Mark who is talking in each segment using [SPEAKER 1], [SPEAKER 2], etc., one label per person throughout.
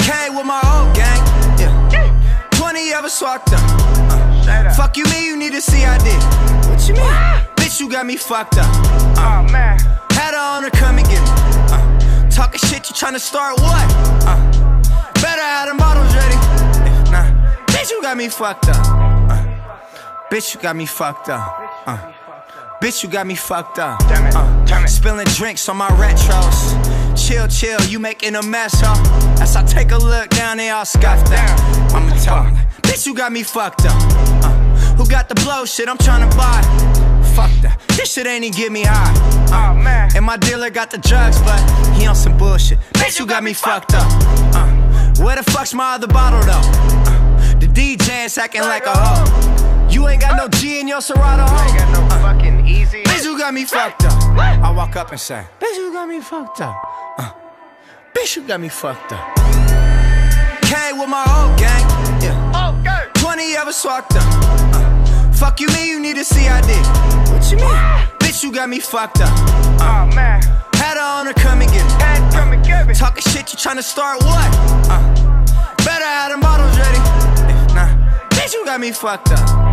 [SPEAKER 1] Came with my old gang. Yeah. 20 of us walked up. Uh, fuck you, me, you need a CID. What you mean? Bitch, you got me fucked up. Uh,
[SPEAKER 2] Oh man.
[SPEAKER 1] had her on her, come and get me. Uh, talking shit, you tryna start what? Uh, better have them bottles ready. If not, bitch, you got me fucked up. Uh, bitch, you got me fucked up. Uh, bitch, you got me fucked up.
[SPEAKER 2] Damn it,
[SPEAKER 1] Uh,
[SPEAKER 2] damn it.
[SPEAKER 1] Spilling drinks on my retros. Chill, chill, you making a mess, huh? As I take a look down, they all scoffed down. I'ma tell 'em, bitch, you got me fucked up. Uh, who got the blow shit I'm tryna buy? Fuck that, this shit ain't even get me high. Uh,
[SPEAKER 2] Oh man.
[SPEAKER 1] and my dealer got the drugs, but he on some bullshit. Bitch, you got me fucked up. Uh, where the fuck's my other bottle though? Uh, the DJ's acting like a hoe. You ain't got no G in your Serato,
[SPEAKER 2] I ain't got no.
[SPEAKER 1] Uh,
[SPEAKER 2] fucking easy.
[SPEAKER 1] bitch, you got me fucked up. I walk up and say, Bitch, you got me fucked up. Uh, bitch, you got me fucked up. Came with my old gang. Yeah.
[SPEAKER 2] Oh, go.
[SPEAKER 1] 20 of us walked up. Uh, fuck you, me, you need a CID. What you mean? Bitch, you got me fucked up.
[SPEAKER 2] Oh man.
[SPEAKER 1] Had her on her, come and get me.
[SPEAKER 2] Head come and get me.
[SPEAKER 1] Talking shit, you tryna start what? Uh, better have them bottles ready. If not, bitch, you got me fucked up.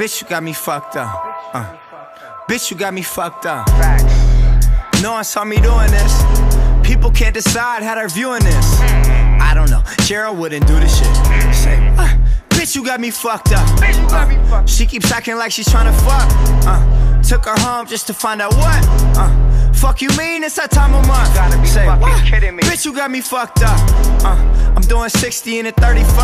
[SPEAKER 1] Uh, bitch, you got me fucked up. Uh, bitch, you got me fucked up.
[SPEAKER 2] facts.
[SPEAKER 1] No one saw me doing this. People can't decide how they're viewing this. I don't know. Cheryl wouldn't do this shit. Say, what? Bitch, you got me fucked up.
[SPEAKER 2] Bitch, you got me fucked.
[SPEAKER 1] She keeps acting like she's trying to fuck. Uh, took her home just to find out what. Uh, fuck you mean it's that time of month.
[SPEAKER 2] Gotta be
[SPEAKER 1] Say,
[SPEAKER 2] fucking
[SPEAKER 1] what?
[SPEAKER 2] kidding me.
[SPEAKER 1] Bitch, you got me fucked up. Uh, doing 60 and a 35.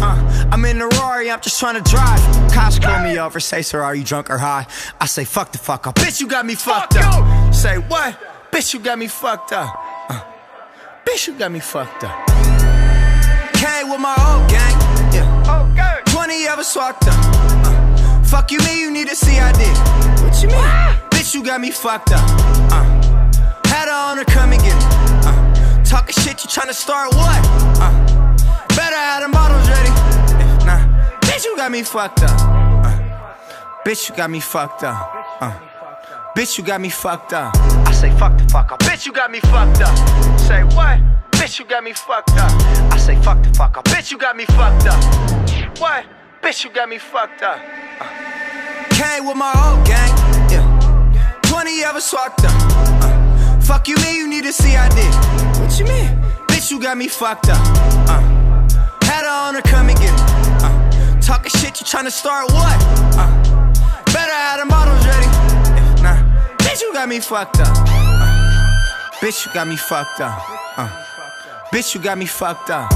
[SPEAKER 1] Uh, I'm in the Rari, I'm just trying to drive. Cops pull me over, say, sir, are you drunk or high? I say, fuck the fuck up. Bitch, you got me fucked
[SPEAKER 2] Fuck
[SPEAKER 1] up. Say, what? Bitch, you got me fucked up. Uh, bitch, you got me fucked up. Came with my old gang. Yeah.
[SPEAKER 2] Go.
[SPEAKER 1] 20 of us walked up. Uh, fuck you, me, you need a CID. What you mean? Bitch, you got me fucked up. Uh, had her on her, come and get me. Uh, talking shit, you tryna start what? Got me fucked up. Uh, bitch, you got me fucked up. Uh, bitch, you got me fucked up. I say, fuck the fuck up. Bitch, you got me fucked up. Say, what? Bitch, you got me fucked up. I say, fuck the fuck up. Bitch, you got me fucked up. What? Bitch, you got me fucked up. Uh, came with my old gang. Yeah. 20 of us walked up. Uh, fuck you, me, you need to see I did. What you mean? Bitch, you got me fucked up. Uh, had her on her, come get me. Tryna start what? Uh, better have them bottles ready. If bitch, you got me fucked up. Uh, bitch, you got me fucked up. Uh, bitch, you got me fucked up.